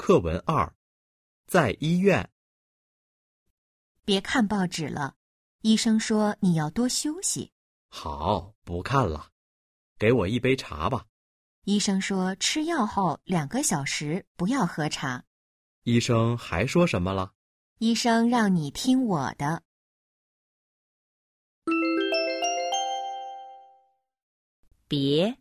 课文二在医院。别看报纸了医生说你要多休息。好不看了。给我一杯茶吧。医生说吃药后两个小时不要喝茶。医生还说什么了？医生让你听我的。别